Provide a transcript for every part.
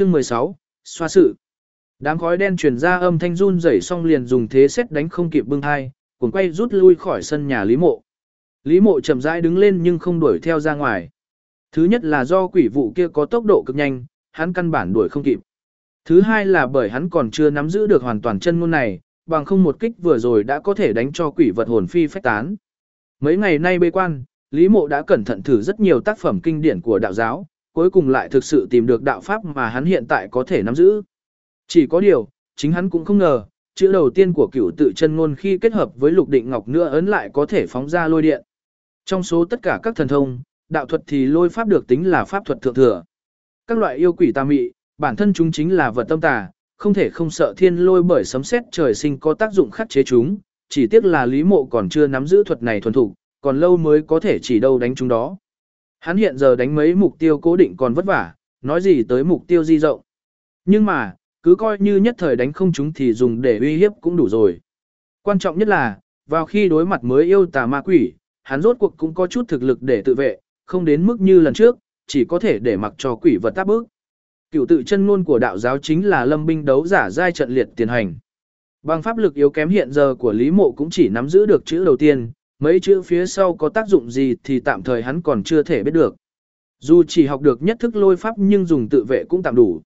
Chương 16, xoa sự. Đám khói đen truyền ra âm thanh run rẩy xong liền dùng thế xét đánh không kịp bưng hai, cuốn quay rút lui khỏi sân nhà Lý Mộ. Lý Mộ chậm rãi đứng lên nhưng không đuổi theo ra ngoài. Thứ nhất là do quỷ vụ kia có tốc độ cực nhanh, hắn căn bản đuổi không kịp. Thứ hai là bởi hắn còn chưa nắm giữ được hoàn toàn chân ngôn này, bằng không một kích vừa rồi đã có thể đánh cho quỷ vật hồn phi phách tán. Mấy ngày nay bê quan, Lý Mộ đã cẩn thận thử rất nhiều tác phẩm kinh điển của đạo giáo, cuối cùng lại thực sự tìm được đạo pháp mà hắn hiện tại có thể nắm giữ. Chỉ có điều, chính hắn cũng không ngờ, chữ đầu tiên của cửu tự chân ngôn khi kết hợp với lục định ngọc nữa ấn lại có thể phóng ra lôi điện. Trong số tất cả các thần thông, đạo thuật thì lôi pháp được tính là pháp thuật thượng thừa. Các loại yêu quỷ tà mị, bản thân chúng chính là vật tâm tà, không thể không sợ thiên lôi bởi sấm sét trời sinh có tác dụng khắc chế chúng, chỉ tiếc là Lý Mộ còn chưa nắm giữ thuật này thuần thủ, còn lâu mới có thể chỉ đâu đánh chúng đó. Hắn hiện giờ đánh mấy mục tiêu cố định còn vất vả, nói gì tới mục tiêu di rộng. Nhưng mà, cứ coi như nhất thời đánh không chúng thì dùng để uy hiếp cũng đủ rồi. Quan trọng nhất là, vào khi đối mặt mới yêu tà ma quỷ, hắn rốt cuộc cũng có chút thực lực để tự vệ, không đến mức như lần trước, chỉ có thể để mặc cho quỷ vật tác bước. Cựu tự chân ngôn của đạo giáo chính là lâm binh đấu giả giai trận liệt tiền hành. Bằng pháp lực yếu kém hiện giờ của Lý Mộ cũng chỉ nắm giữ được chữ đầu tiên, mấy chữ phía sau có tác dụng gì thì tạm thời hắn còn chưa thể biết được. Dù chỉ học được nhất thức lôi pháp nhưng dùng tự vệ cũng tạm đủ.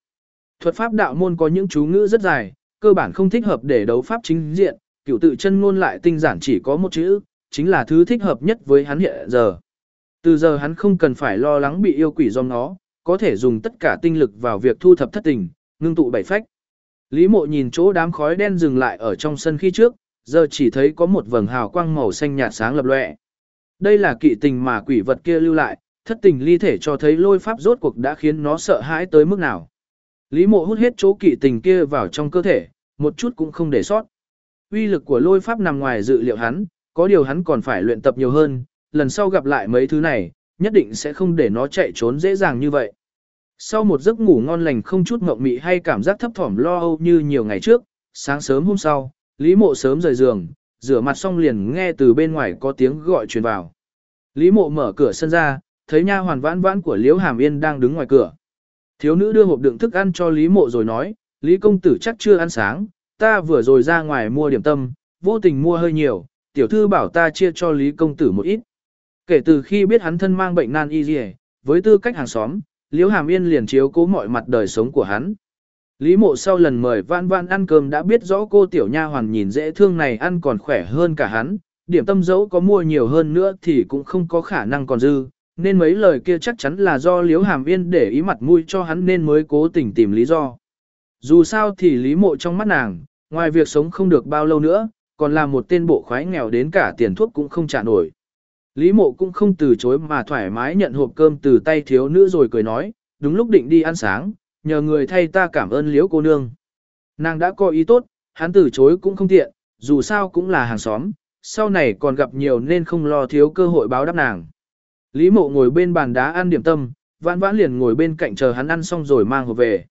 Thuật pháp đạo môn có những chú ngữ rất dài, cơ bản không thích hợp để đấu pháp chính diện, cựu tự chân ngôn lại tinh giản chỉ có một chữ, chính là thứ thích hợp nhất với hắn hiện giờ. Từ giờ hắn không cần phải lo lắng bị yêu quỷ do nó, có thể dùng tất cả tinh lực vào việc thu thập thất tình, ngưng tụ bảy phách. Lý mộ nhìn chỗ đám khói đen dừng lại ở trong sân khi trước, giờ chỉ thấy có một vầng hào quang màu xanh nhạt sáng lập lòe. Đây là kỵ tình mà quỷ vật kia lưu lại, thất tình ly thể cho thấy lôi pháp rốt cuộc đã khiến nó sợ hãi tới mức nào. Lý mộ hút hết chỗ kỵ tình kia vào trong cơ thể, một chút cũng không để sót. Uy lực của lôi pháp nằm ngoài dự liệu hắn, có điều hắn còn phải luyện tập nhiều hơn, lần sau gặp lại mấy thứ này, nhất định sẽ không để nó chạy trốn dễ dàng như vậy. Sau một giấc ngủ ngon lành không chút mộng mị hay cảm giác thấp thỏm lo âu như nhiều ngày trước, sáng sớm hôm sau, Lý Mộ sớm rời giường, rửa mặt xong liền nghe từ bên ngoài có tiếng gọi truyền vào. Lý Mộ mở cửa sân ra, thấy nha hoàn vãn vãn của Liễu Hàm Yên đang đứng ngoài cửa. Thiếu nữ đưa hộp đựng thức ăn cho Lý Mộ rồi nói, Lý công tử chắc chưa ăn sáng, ta vừa rồi ra ngoài mua điểm tâm, vô tình mua hơi nhiều, tiểu thư bảo ta chia cho Lý công tử một ít. Kể từ khi biết hắn thân mang bệnh nan y dì với tư cách hàng xóm, Liễu Hàm Yên liền chiếu cố mọi mặt đời sống của hắn. Lý mộ sau lần mời Van Van ăn cơm đã biết rõ cô tiểu nha hoàn nhìn dễ thương này ăn còn khỏe hơn cả hắn, điểm tâm dẫu có mua nhiều hơn nữa thì cũng không có khả năng còn dư, nên mấy lời kia chắc chắn là do Liễu Hàm Yên để ý mặt mũi cho hắn nên mới cố tình tìm lý do. Dù sao thì Lý mộ trong mắt nàng, ngoài việc sống không được bao lâu nữa, còn là một tên bộ khoái nghèo đến cả tiền thuốc cũng không trả nổi. Lý mộ cũng không từ chối mà thoải mái nhận hộp cơm từ tay thiếu nữ rồi cười nói, đúng lúc định đi ăn sáng, nhờ người thay ta cảm ơn liễu cô nương. Nàng đã có ý tốt, hắn từ chối cũng không tiện, dù sao cũng là hàng xóm, sau này còn gặp nhiều nên không lo thiếu cơ hội báo đáp nàng. Lý mộ ngồi bên bàn đá ăn điểm tâm, vãn vãn liền ngồi bên cạnh chờ hắn ăn xong rồi mang hộp về.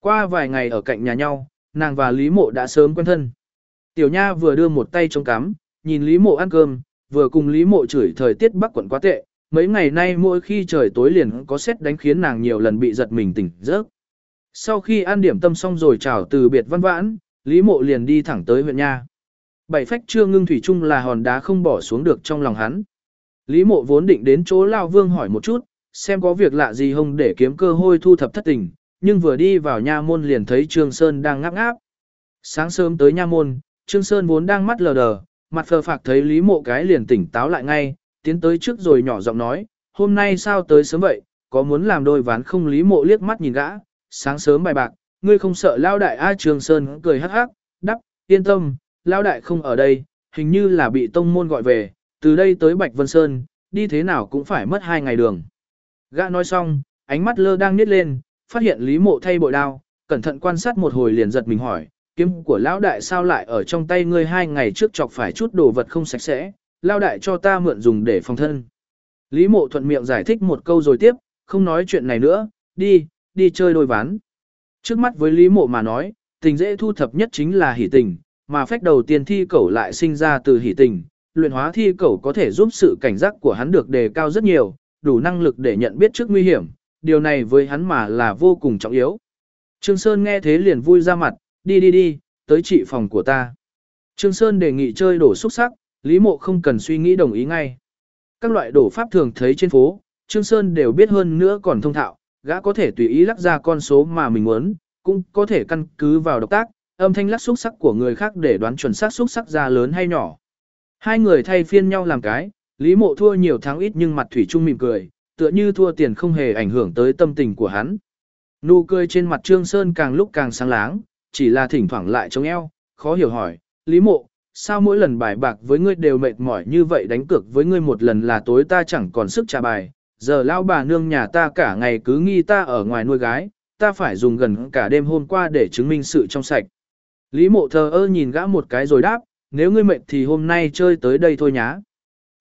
Qua vài ngày ở cạnh nhà nhau, nàng và Lý mộ đã sớm quen thân. Tiểu nha vừa đưa một tay trong cắm, nhìn Lý mộ ăn cơm, vừa cùng Lý Mộ chửi thời tiết Bắc quận quá tệ, mấy ngày nay mỗi khi trời tối liền có xét đánh khiến nàng nhiều lần bị giật mình tỉnh giấc. Sau khi ăn điểm tâm xong rồi chào từ biệt văn vãn, Lý Mộ liền đi thẳng tới huyện nha. Bảy phách chưa ngưng thủy chung là hòn đá không bỏ xuống được trong lòng hắn. Lý Mộ vốn định đến chỗ Lao Vương hỏi một chút, xem có việc lạ gì không để kiếm cơ hội thu thập thất tình, nhưng vừa đi vào nha môn liền thấy Trương Sơn đang ngáp ngáp. Sáng sớm tới nha môn, Trương Sơn vốn đang mắt lờ đờ, Mặt phờ phạc thấy Lý Mộ cái liền tỉnh táo lại ngay, tiến tới trước rồi nhỏ giọng nói, hôm nay sao tới sớm vậy, có muốn làm đôi ván không Lý Mộ liếc mắt nhìn gã, sáng sớm bài bạc, ngươi không sợ lao đại A Trường Sơn cười hắc hắc, đắp, yên tâm, lao đại không ở đây, hình như là bị tông môn gọi về, từ đây tới Bạch Vân Sơn, đi thế nào cũng phải mất hai ngày đường. Gã nói xong, ánh mắt lơ đang nít lên, phát hiện Lý Mộ thay bội đao, cẩn thận quan sát một hồi liền giật mình hỏi, kiếm của lão đại sao lại ở trong tay ngươi hai ngày trước chọc phải chút đồ vật không sạch sẽ, lão đại cho ta mượn dùng để phòng thân. Lý mộ thuận miệng giải thích một câu rồi tiếp, không nói chuyện này nữa, đi, đi chơi đôi ván. Trước mắt với Lý mộ mà nói, tình dễ thu thập nhất chính là hỷ tình, mà phách đầu tiên thi cẩu lại sinh ra từ hỷ tình. Luyện hóa thi cẩu có thể giúp sự cảnh giác của hắn được đề cao rất nhiều, đủ năng lực để nhận biết trước nguy hiểm, điều này với hắn mà là vô cùng trọng yếu. Trương Sơn nghe thế liền vui ra mặt, đi đi đi, tới trị phòng của ta. Trương Sơn đề nghị chơi đổ xúc sắc, Lý Mộ không cần suy nghĩ đồng ý ngay. Các loại đổ pháp thường thấy trên phố, Trương Sơn đều biết hơn nữa còn thông thạo, gã có thể tùy ý lắc ra con số mà mình muốn, cũng có thể căn cứ vào động tác, âm thanh lắc xúc sắc của người khác để đoán chuẩn xác xúc sắc ra lớn hay nhỏ. Hai người thay phiên nhau làm cái, Lý Mộ thua nhiều tháng ít nhưng mặt thủy chung mỉm cười, tựa như thua tiền không hề ảnh hưởng tới tâm tình của hắn. Nụ cười trên mặt Trương Sơn càng lúc càng sáng láng, chỉ là thỉnh thoảng lại chống eo, khó hiểu hỏi, Lý Mộ, sao mỗi lần bài bạc với ngươi đều mệt mỏi như vậy đánh cược với ngươi một lần là tối ta chẳng còn sức trả bài, giờ lao bà nương nhà ta cả ngày cứ nghi ta ở ngoài nuôi gái, ta phải dùng gần cả đêm hôm qua để chứng minh sự trong sạch. Lý mộ thờ ơ nhìn gã một cái rồi đáp, nếu ngươi mệt thì hôm nay chơi tới đây thôi nhá.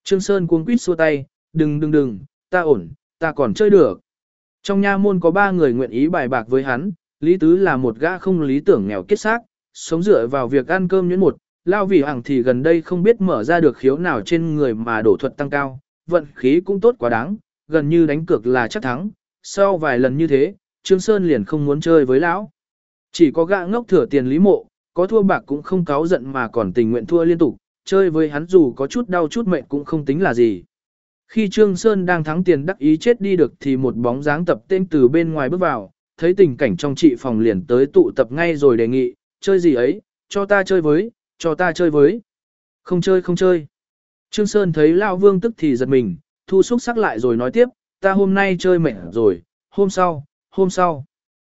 Trương Sơn cuống quýt xua tay, đừng đừng đừng, ta ổn, ta còn chơi được. Trong nha môn có ba người nguyện ý bài bạc với hắn, Lý Tứ là một gã không lý tưởng nghèo kết xác, sống dựa vào việc ăn cơm nhuyễn một, lao vì hằng thì gần đây không biết mở ra được khiếu nào trên người mà đổ thuật tăng cao, vận khí cũng tốt quá đáng, gần như đánh cược là chắc thắng, sau vài lần như thế, Trương Sơn liền không muốn chơi với lão. Chỉ có gã ngốc thừa tiền lý mộ, có thua bạc cũng không cáo giận mà còn tình nguyện thua liên tục, chơi với hắn dù có chút đau chút mệnh cũng không tính là gì. Khi Trương Sơn đang thắng tiền đắc ý chết đi được thì một bóng dáng tập tên từ bên ngoài bước vào, thấy tình cảnh trong trị phòng liền tới tụ tập ngay rồi đề nghị, chơi gì ấy, cho ta chơi với, cho ta chơi với. Không chơi không chơi. Trương Sơn thấy lão Vương tức thì giật mình, thu xúc sắc lại rồi nói tiếp, ta hôm nay chơi mệt rồi, hôm sau, hôm sau.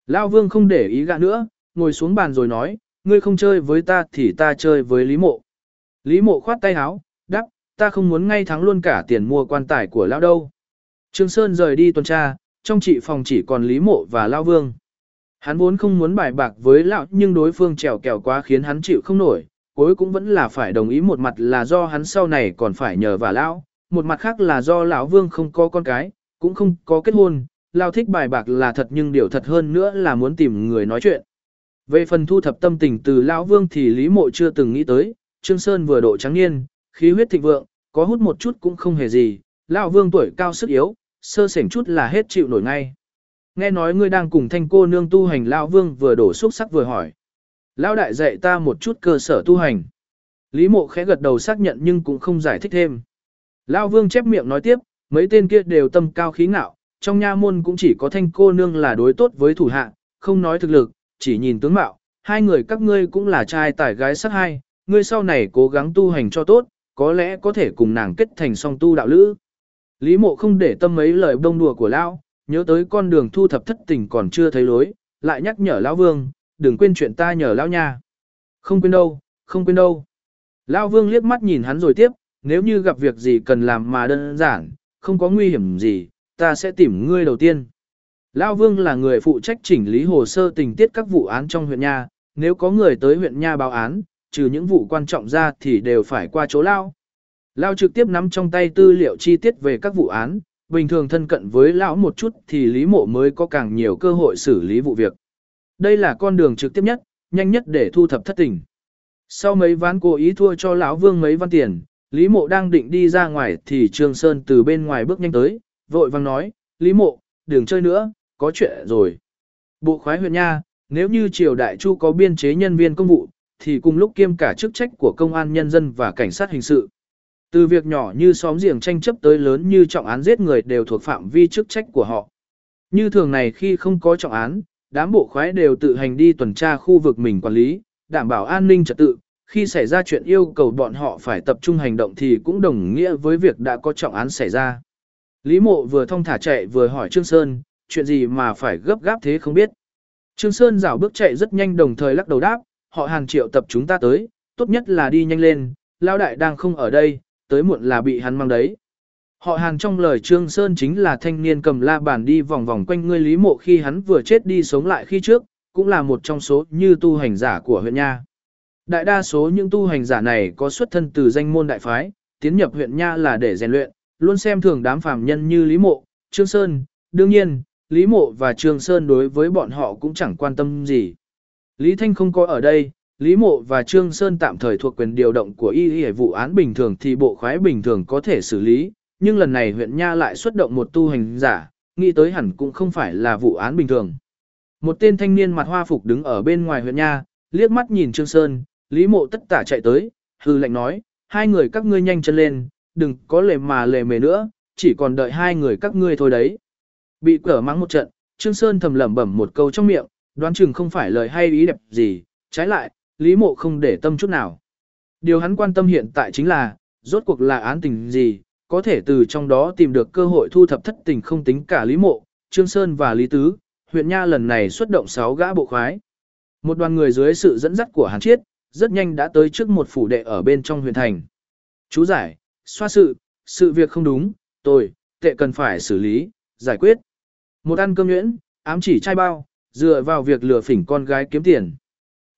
Lao Vương không để ý gạ nữa, ngồi xuống bàn rồi nói, ngươi không chơi với ta thì ta chơi với Lý Mộ. Lý Mộ khoát tay áo, đáp, ta không muốn ngay thắng luôn cả tiền mua quan tài của Lao đâu. Trương Sơn rời đi tuần tra, trong trị phòng chỉ còn Lý Mộ và Lao Vương. Hắn vốn không muốn bài bạc với Lão nhưng đối phương trèo kèo quá khiến hắn chịu không nổi, cuối cũng vẫn là phải đồng ý một mặt là do hắn sau này còn phải nhờ và Lão, một mặt khác là do lão Vương không có con cái, cũng không có kết hôn, Lao thích bài bạc là thật nhưng điều thật hơn nữa là muốn tìm người nói chuyện. Về phần thu thập tâm tình từ lão Vương thì Lý Mộ chưa từng nghĩ tới, Trương Sơn vừa độ trắng niên, khí huyết thịnh vượng, có hút một chút cũng không hề gì, lão Vương tuổi cao sức yếu, sơ sảnh chút là hết chịu nổi ngay. Nghe nói ngươi đang cùng thanh cô nương tu hành lão Vương vừa đổ xúc sắc vừa hỏi. Lão đại dạy ta một chút cơ sở tu hành. Lý Mộ khẽ gật đầu xác nhận nhưng cũng không giải thích thêm. Lão Vương chép miệng nói tiếp, mấy tên kia đều tâm cao khí ngạo, trong nha môn cũng chỉ có thanh cô nương là đối tốt với thủ hạ, không nói thực lực, chỉ nhìn tướng mạo, hai người các ngươi cũng là trai tài gái sắc hai, ngươi sau này cố gắng tu hành cho tốt, có lẽ có thể cùng nàng kết thành song tu đạo lữ. Lý mộ không để tâm mấy lời đông đùa của lão, nhớ tới con đường thu thập thất tình còn chưa thấy lối, lại nhắc nhở lão vương, đừng quên chuyện ta nhờ lão nha. Không quên đâu, không quên đâu. Lão vương liếc mắt nhìn hắn rồi tiếp, nếu như gặp việc gì cần làm mà đơn giản, không có nguy hiểm gì, ta sẽ tìm ngươi đầu tiên. Lão Vương là người phụ trách chỉnh lý hồ sơ tình tiết các vụ án trong huyện Nha, nếu có người tới huyện Nha báo án, trừ những vụ quan trọng ra thì đều phải qua chỗ Lao. Lao trực tiếp nắm trong tay tư liệu chi tiết về các vụ án, bình thường thân cận với Lão một chút thì Lý Mộ mới có càng nhiều cơ hội xử lý vụ việc. Đây là con đường trực tiếp nhất, nhanh nhất để thu thập thất tình. Sau mấy ván cố ý thua cho lão Vương mấy văn tiền, Lý Mộ đang định đi ra ngoài thì Trương Sơn từ bên ngoài bước nhanh tới, vội vang nói, Lý Mộ, đừng chơi nữa, có chuyện rồi. Bộ khoái huyện nha, nếu như triều đại chu có biên chế nhân viên công vụ, thì cùng lúc kiêm cả chức trách của công an nhân dân và cảnh sát hình sự. Từ việc nhỏ như xóm giềng tranh chấp tới lớn như trọng án giết người đều thuộc phạm vi chức trách của họ. Như thường này khi không có trọng án, đám bộ khoái đều tự hành đi tuần tra khu vực mình quản lý, đảm bảo an ninh trật tự. Khi xảy ra chuyện yêu cầu bọn họ phải tập trung hành động thì cũng đồng nghĩa với việc đã có trọng án xảy ra. Lý mộ vừa thông thả chạy vừa hỏi Trương Sơn, chuyện gì mà phải gấp gáp thế không biết. Trương Sơn rảo bước chạy rất nhanh đồng thời lắc đầu đáp, họ hàng triệu tập chúng ta tới, tốt nhất là đi nhanh lên, Lão đại đang không ở đây, tới muộn là bị hắn mang đấy. Họ hàng trong lời Trương Sơn chính là thanh niên cầm la bàn đi vòng vòng quanh ngươi Lý Mộ khi hắn vừa chết đi sống lại khi trước, cũng là một trong số như tu hành giả của huyện Nha. Đại đa số những tu hành giả này có xuất thân từ danh môn đại phái, tiến nhập huyện Nha là để rèn luyện, luôn xem thường đám phàm nhân như Lý Mộ, Trương Sơn, đương nhiên, Lý Mộ và Trương Sơn đối với bọn họ cũng chẳng quan tâm gì. Lý Thanh không có ở đây, Lý Mộ và Trương Sơn tạm thời thuộc quyền điều động của y y vụ án bình thường thì bộ khoái bình thường có thể xử lý, nhưng lần này huyện Nha lại xuất động một tu hành giả, nghĩ tới hẳn cũng không phải là vụ án bình thường. Một tên thanh niên mặt hoa phục đứng ở bên ngoài huyện nha, liếc mắt nhìn Trương Sơn, Lý Mộ tất tả chạy tới, hư lệnh nói, hai người các ngươi nhanh chân lên, đừng có lề mà lề mề nữa, chỉ còn đợi hai người các ngươi thôi đấy. Bị cở mắng một trận, Trương Sơn thầm lẩm bẩm một câu trong miệng, đoán chừng không phải lời hay ý đẹp gì, trái lại, Lý Mộ không để tâm chút nào. Điều hắn quan tâm hiện tại chính là, rốt cuộc là án tình gì, có thể từ trong đó tìm được cơ hội thu thập thất tình không tính cả Lý Mộ, Trương Sơn và Lý Tứ, huyện Nha lần này xuất động 6 gã bộ khoái. Một đoàn người dưới sự dẫn dắt của Hàn Chiết, rất nhanh đã tới trước một phủ đệ ở bên trong huyện thành. Chú giải, xoa sự, sự việc không đúng, tôi, tệ cần phải xử lý, giải quyết. Một ăn cơm nhuyễn, ám chỉ trai bao, dựa vào việc lừa phỉnh con gái kiếm tiền.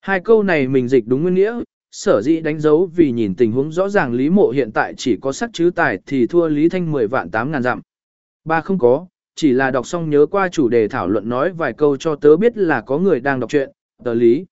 Hai câu này mình dịch đúng nguyên nghĩa, sở dĩ đánh dấu vì nhìn tình huống rõ ràng Lý Mộ hiện tại chỉ có sắc chứ tài thì thua Lý Thanh 10 vạn 8 ngàn dặm. Ba không có, chỉ là đọc xong nhớ qua chủ đề thảo luận nói vài câu cho tớ biết là có người đang đọc chuyện, tờ lý.